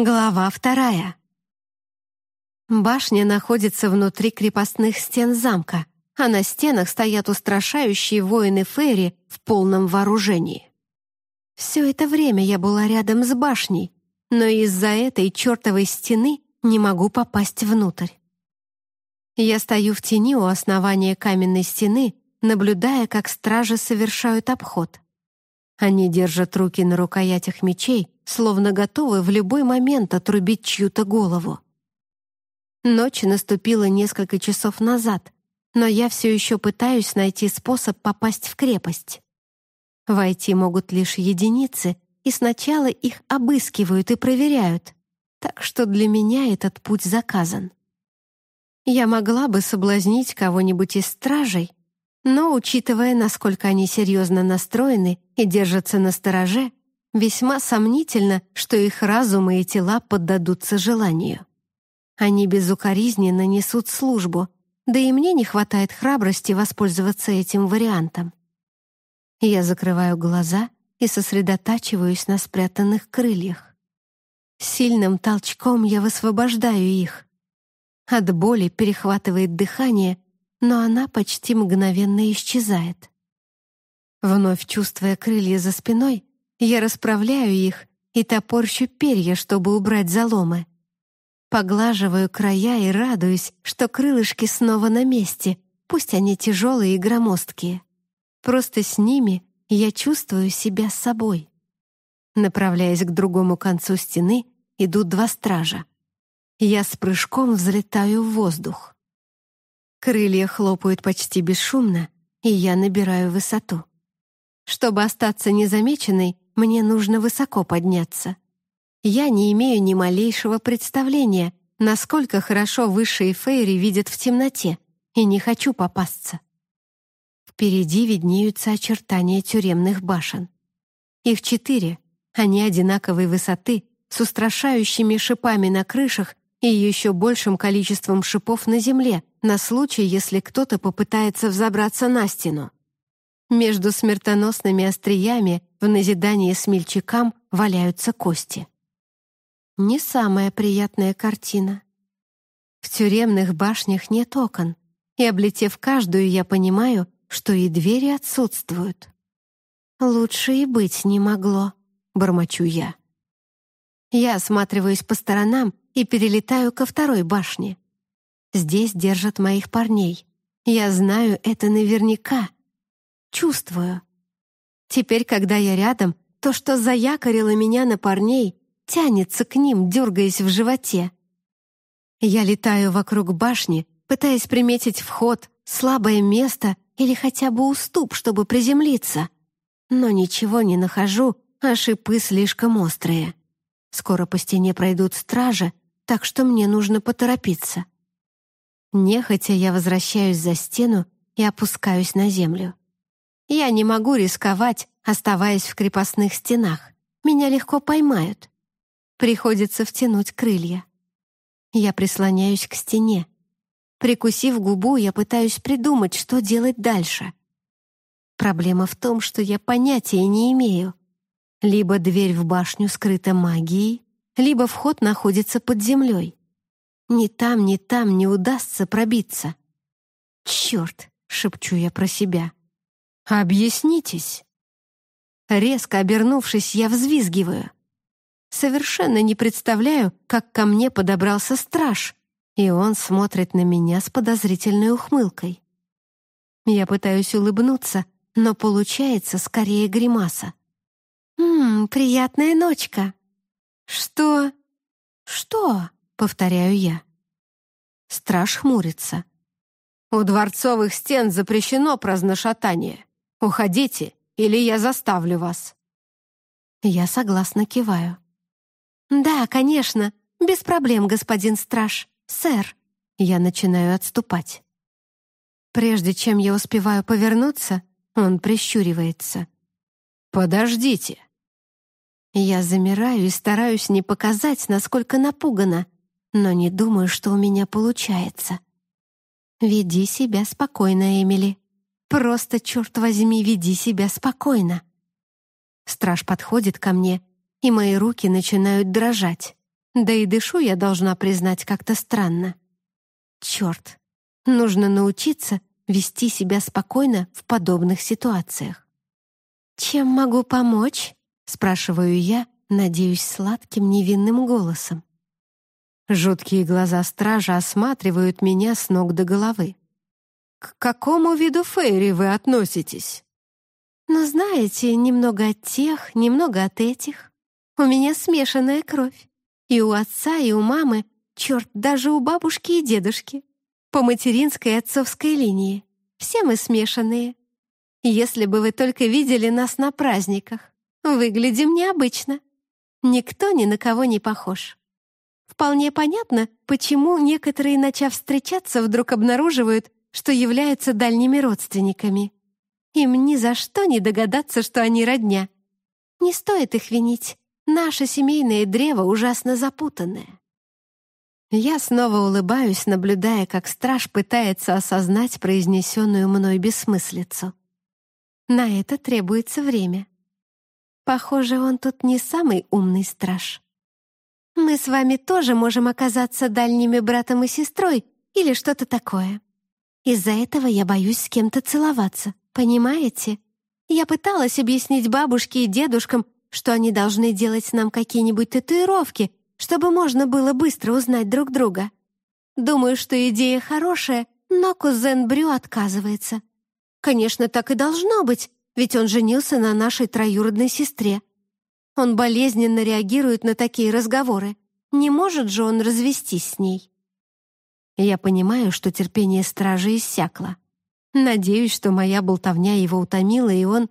Глава вторая. Башня находится внутри крепостных стен замка, а на стенах стоят устрашающие воины Ферри в полном вооружении. Все это время я была рядом с башней, но из-за этой чертовой стены не могу попасть внутрь. Я стою в тени у основания каменной стены, наблюдая, как стражи совершают обход. Они держат руки на рукоятях мечей, словно готовы в любой момент отрубить чью-то голову. Ночь наступила несколько часов назад, но я все еще пытаюсь найти способ попасть в крепость. Войти могут лишь единицы, и сначала их обыскивают и проверяют, так что для меня этот путь заказан. Я могла бы соблазнить кого-нибудь из стражей, но, учитывая, насколько они серьезно настроены и держатся на стороже, весьма сомнительно, что их разумы и тела поддадутся желанию. Они безукоризненно несут службу, да и мне не хватает храбрости воспользоваться этим вариантом. Я закрываю глаза и сосредотачиваюсь на спрятанных крыльях. Сильным толчком я высвобождаю их. От боли перехватывает дыхание — но она почти мгновенно исчезает. Вновь чувствуя крылья за спиной, я расправляю их и топорщу перья, чтобы убрать заломы. Поглаживаю края и радуюсь, что крылышки снова на месте, пусть они тяжелые и громоздкие. Просто с ними я чувствую себя собой. Направляясь к другому концу стены, идут два стража. Я с прыжком взлетаю в воздух. Крылья хлопают почти бесшумно, и я набираю высоту. Чтобы остаться незамеченной, мне нужно высоко подняться. Я не имею ни малейшего представления, насколько хорошо высшие фейри видят в темноте, и не хочу попасться. Впереди виднеются очертания тюремных башен. Их четыре, они одинаковой высоты, с устрашающими шипами на крышах и еще большим количеством шипов на земле, на случай, если кто-то попытается взобраться на стену. Между смертоносными остриями в назидании смельчакам валяются кости. Не самая приятная картина. В тюремных башнях нет окон, и, облетев каждую, я понимаю, что и двери отсутствуют. «Лучше и быть не могло», — бормочу я. Я осматриваюсь по сторонам и перелетаю ко второй башне. Здесь держат моих парней. Я знаю это наверняка. Чувствую. Теперь, когда я рядом, то, что заякорило меня на парней, тянется к ним, дергаясь в животе. Я летаю вокруг башни, пытаясь приметить вход, слабое место или хотя бы уступ, чтобы приземлиться. Но ничего не нахожу, а шипы слишком острые. Скоро по стене пройдут стражи, так что мне нужно поторопиться. Нехотя я возвращаюсь за стену и опускаюсь на землю. Я не могу рисковать, оставаясь в крепостных стенах. Меня легко поймают. Приходится втянуть крылья. Я прислоняюсь к стене. Прикусив губу, я пытаюсь придумать, что делать дальше. Проблема в том, что я понятия не имею. Либо дверь в башню скрыта магией, либо вход находится под землей. Ни там, ни там не удастся пробиться. «Черт!» — шепчу я про себя. «Объяснитесь!» Резко обернувшись, я взвизгиваю. Совершенно не представляю, как ко мне подобрался страж, и он смотрит на меня с подозрительной ухмылкой. Я пытаюсь улыбнуться, но получается скорее гримаса. «Ммм, приятная ночка!» «Что?» «Что?» — повторяю я. Страж хмурится. «У дворцовых стен запрещено праздношатание. Уходите, или я заставлю вас». Я согласно киваю. «Да, конечно, без проблем, господин страж. Сэр». Я начинаю отступать. Прежде чем я успеваю повернуться, он прищуривается. «Подождите». Я замираю и стараюсь не показать, насколько напугана, но не думаю, что у меня получается. Веди себя спокойно, Эмили. Просто, черт возьми, веди себя спокойно. Страж подходит ко мне, и мои руки начинают дрожать. Да и дышу я, должна признать, как-то странно. Черт, нужно научиться вести себя спокойно в подобных ситуациях. «Чем могу помочь?» — спрашиваю я, надеюсь, сладким невинным голосом. Жуткие глаза стража осматривают меня с ног до головы. «К какому виду фейри вы относитесь?» «Ну, знаете, немного от тех, немного от этих. У меня смешанная кровь. И у отца, и у мамы, черт, даже у бабушки и дедушки. По материнской и отцовской линии. Все мы смешанные. Если бы вы только видели нас на праздниках. Выглядим необычно. Никто ни на кого не похож. Вполне понятно, почему некоторые, начав встречаться, вдруг обнаруживают, что являются дальними родственниками. Им ни за что не догадаться, что они родня. Не стоит их винить. Наше семейное древо ужасно запутанное. Я снова улыбаюсь, наблюдая, как страж пытается осознать произнесенную мной бессмыслицу. На это требуется время. Похоже, он тут не самый умный страж. Мы с вами тоже можем оказаться дальними братом и сестрой или что-то такое. Из-за этого я боюсь с кем-то целоваться, понимаете? Я пыталась объяснить бабушке и дедушкам, что они должны делать нам какие-нибудь татуировки, чтобы можно было быстро узнать друг друга. Думаю, что идея хорошая, но кузен Брю отказывается. Конечно, так и должно быть, ведь он женился на нашей троюродной сестре. Он болезненно реагирует на такие разговоры. Не может же он развестись с ней. Я понимаю, что терпение стражи иссякло. Надеюсь, что моя болтовня его утомила, и он...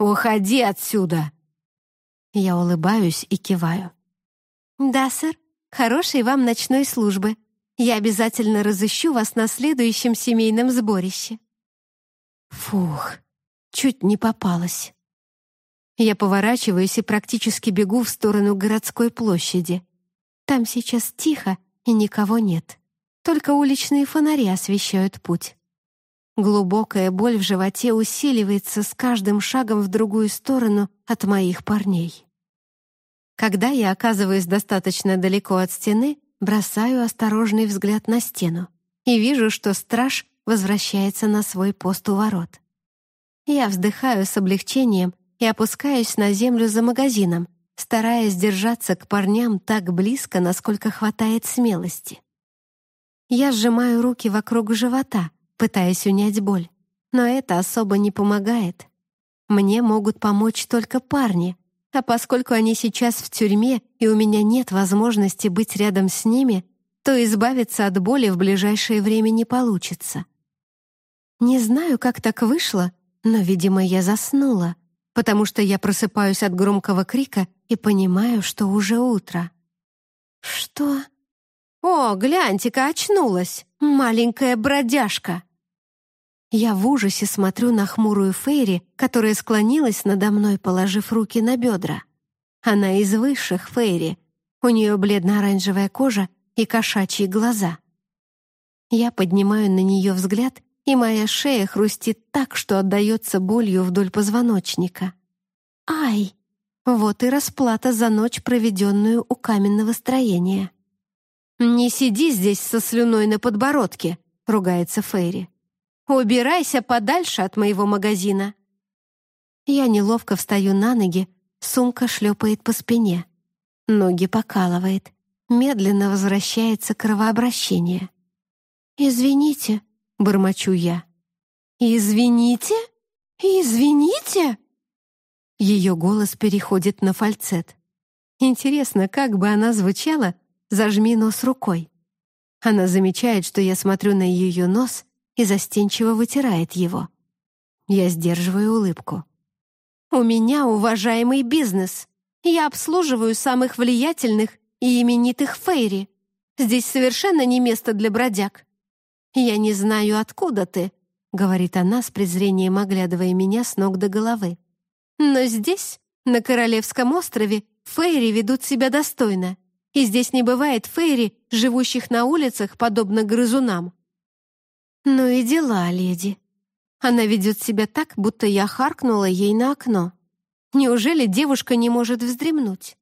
«Уходи отсюда!» Я улыбаюсь и киваю. «Да, сэр. Хорошей вам ночной службы. Я обязательно разыщу вас на следующем семейном сборище». Фух, чуть не попалась. Я поворачиваюсь и практически бегу в сторону городской площади. Там сейчас тихо и никого нет. Только уличные фонари освещают путь. Глубокая боль в животе усиливается с каждым шагом в другую сторону от моих парней. Когда я оказываюсь достаточно далеко от стены, бросаю осторожный взгляд на стену и вижу, что страж возвращается на свой пост у ворот. Я вздыхаю с облегчением и опускаюсь на землю за магазином, стараясь держаться к парням так близко, насколько хватает смелости. Я сжимаю руки вокруг живота, пытаясь унять боль, но это особо не помогает. Мне могут помочь только парни, а поскольку они сейчас в тюрьме и у меня нет возможности быть рядом с ними, то избавиться от боли в ближайшее время не получится. Не знаю, как так вышло, но, видимо, я заснула, потому что я просыпаюсь от громкого крика и понимаю, что уже утро. «Что?» «О, гляньте-ка, очнулась! Маленькая бродяжка!» Я в ужасе смотрю на хмурую Фейри, которая склонилась надо мной, положив руки на бедра. Она из высших Фейри. У нее бледно-оранжевая кожа и кошачьи глаза. Я поднимаю на нее взгляд и моя шея хрустит так, что отдается болью вдоль позвоночника. Ай! Вот и расплата за ночь, проведенную у каменного строения. «Не сиди здесь со слюной на подбородке», — ругается Фейри. «Убирайся подальше от моего магазина». Я неловко встаю на ноги, сумка шлепает по спине. Ноги покалывает. Медленно возвращается кровообращение. «Извините», — бормочу я. «Извините? Извините?» Ее голос переходит на фальцет. Интересно, как бы она звучала «зажми нос рукой». Она замечает, что я смотрю на ее нос и застенчиво вытирает его. Я сдерживаю улыбку. «У меня уважаемый бизнес. Я обслуживаю самых влиятельных и именитых фейри. Здесь совершенно не место для бродяг. «Я не знаю, откуда ты», — говорит она с презрением, оглядывая меня с ног до головы. «Но здесь, на Королевском острове, фейри ведут себя достойно, и здесь не бывает фейри, живущих на улицах, подобно грызунам». «Ну и дела, леди. Она ведет себя так, будто я харкнула ей на окно. Неужели девушка не может вздремнуть?»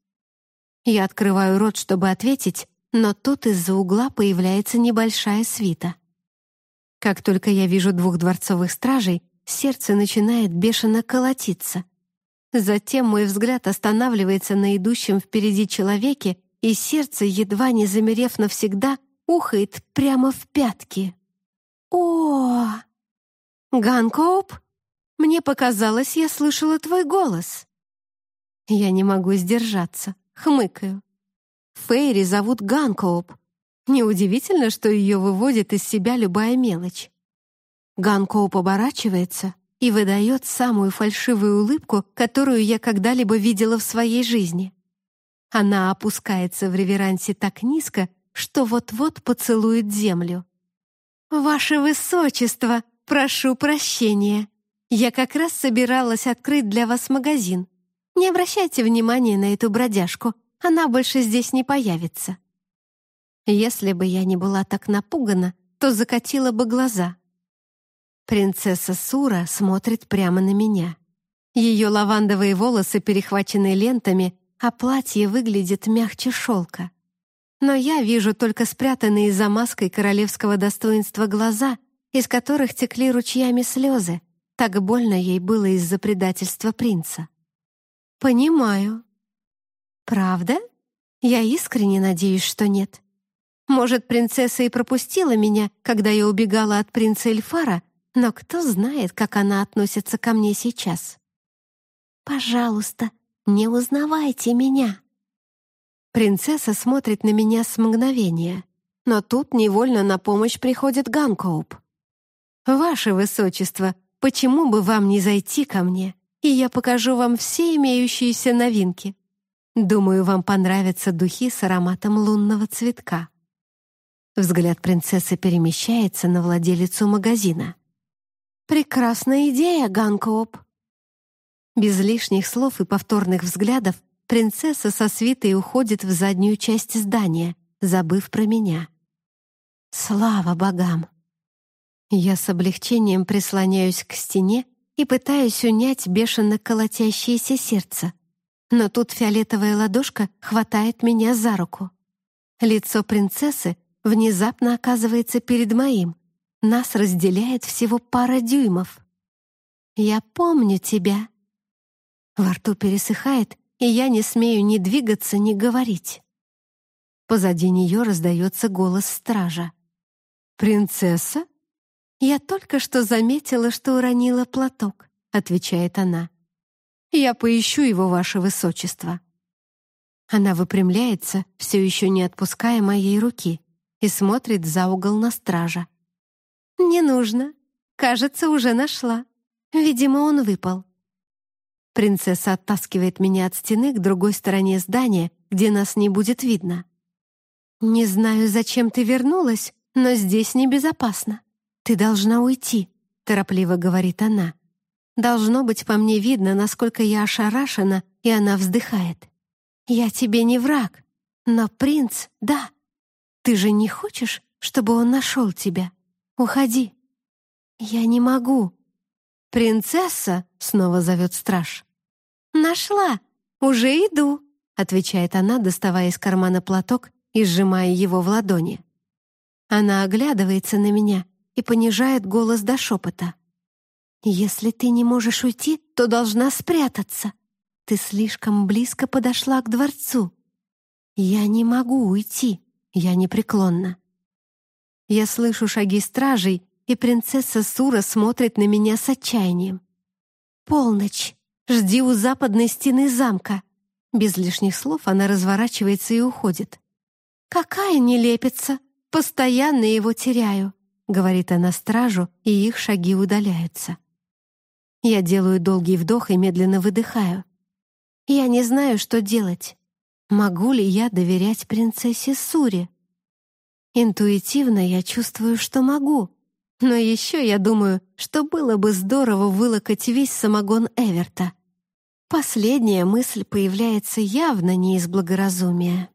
Я открываю рот, чтобы ответить, но тут из-за угла появляется небольшая свита. Как только я вижу двух дворцовых стражей, сердце начинает бешено колотиться. Затем мой взгляд останавливается на идущем впереди человеке, и сердце, едва не замерев навсегда, ухает прямо в пятки. «О, Ганкоуп, мне показалось, я слышала твой голос». Я не могу сдержаться, хмыкаю. Фейри зовут Ганкоуп. Неудивительно, что ее выводит из себя любая мелочь. Ганкоуп оборачивается и выдает самую фальшивую улыбку, которую я когда-либо видела в своей жизни. Она опускается в реверансе так низко, что вот-вот поцелует землю. «Ваше Высочество, прошу прощения. Я как раз собиралась открыть для вас магазин. Не обращайте внимания на эту бродяжку, она больше здесь не появится». Если бы я не была так напугана, то закатила бы глаза. Принцесса Сура смотрит прямо на меня. Ее лавандовые волосы перехвачены лентами, а платье выглядит мягче шелка. Но я вижу только спрятанные за маской королевского достоинства глаза, из которых текли ручьями слезы. Так больно ей было из-за предательства принца. «Понимаю». «Правда? Я искренне надеюсь, что нет. Может, принцесса и пропустила меня, когда я убегала от принца Эльфара, но кто знает, как она относится ко мне сейчас?» «Пожалуйста, не узнавайте меня». Принцесса смотрит на меня с мгновения, но тут невольно на помощь приходит Ганкоуп. «Ваше Высочество, почему бы вам не зайти ко мне, и я покажу вам все имеющиеся новинки? Думаю, вам понравятся духи с ароматом лунного цветка». Взгляд принцессы перемещается на владелицу магазина. «Прекрасная идея, Ганкоуп!» Без лишних слов и повторных взглядов принцесса со свитой уходит в заднюю часть здания, забыв про меня. Слава богам! Я с облегчением прислоняюсь к стене и пытаюсь унять бешено колотящееся сердце. Но тут фиолетовая ладошка хватает меня за руку. Лицо принцессы внезапно оказывается перед моим. Нас разделяет всего пара дюймов. «Я помню тебя». Во рту пересыхает, и я не смею ни двигаться, ни говорить. Позади нее раздается голос стража. «Принцесса?» «Я только что заметила, что уронила платок», — отвечает она. «Я поищу его, ваше высочество». Она выпрямляется, все еще не отпуская моей руки, и смотрит за угол на стража. «Не нужно. Кажется, уже нашла. Видимо, он выпал. Принцесса оттаскивает меня от стены к другой стороне здания, где нас не будет видно. «Не знаю, зачем ты вернулась, но здесь небезопасно. Ты должна уйти», — торопливо говорит она. «Должно быть, по мне видно, насколько я ошарашена, и она вздыхает. Я тебе не враг, но принц — да. Ты же не хочешь, чтобы он нашел тебя? Уходи». «Я не могу». «Принцесса!» — снова зовет страж. «Нашла! Уже иду!» — отвечает она, доставая из кармана платок и сжимая его в ладони. Она оглядывается на меня и понижает голос до шепота. «Если ты не можешь уйти, то должна спрятаться. Ты слишком близко подошла к дворцу. Я не могу уйти, я непреклонна». Я слышу шаги стражей, и принцесса Сура смотрит на меня с отчаянием. «Полночь. Жди у западной стены замка». Без лишних слов она разворачивается и уходит. «Какая нелепица! Постоянно его теряю», — говорит она стражу, и их шаги удаляются. Я делаю долгий вдох и медленно выдыхаю. Я не знаю, что делать. Могу ли я доверять принцессе Суре? Интуитивно я чувствую, что могу, но еще я думаю, что было бы здорово вылокать весь самогон Эверта. Последняя мысль появляется явно не из благоразумия.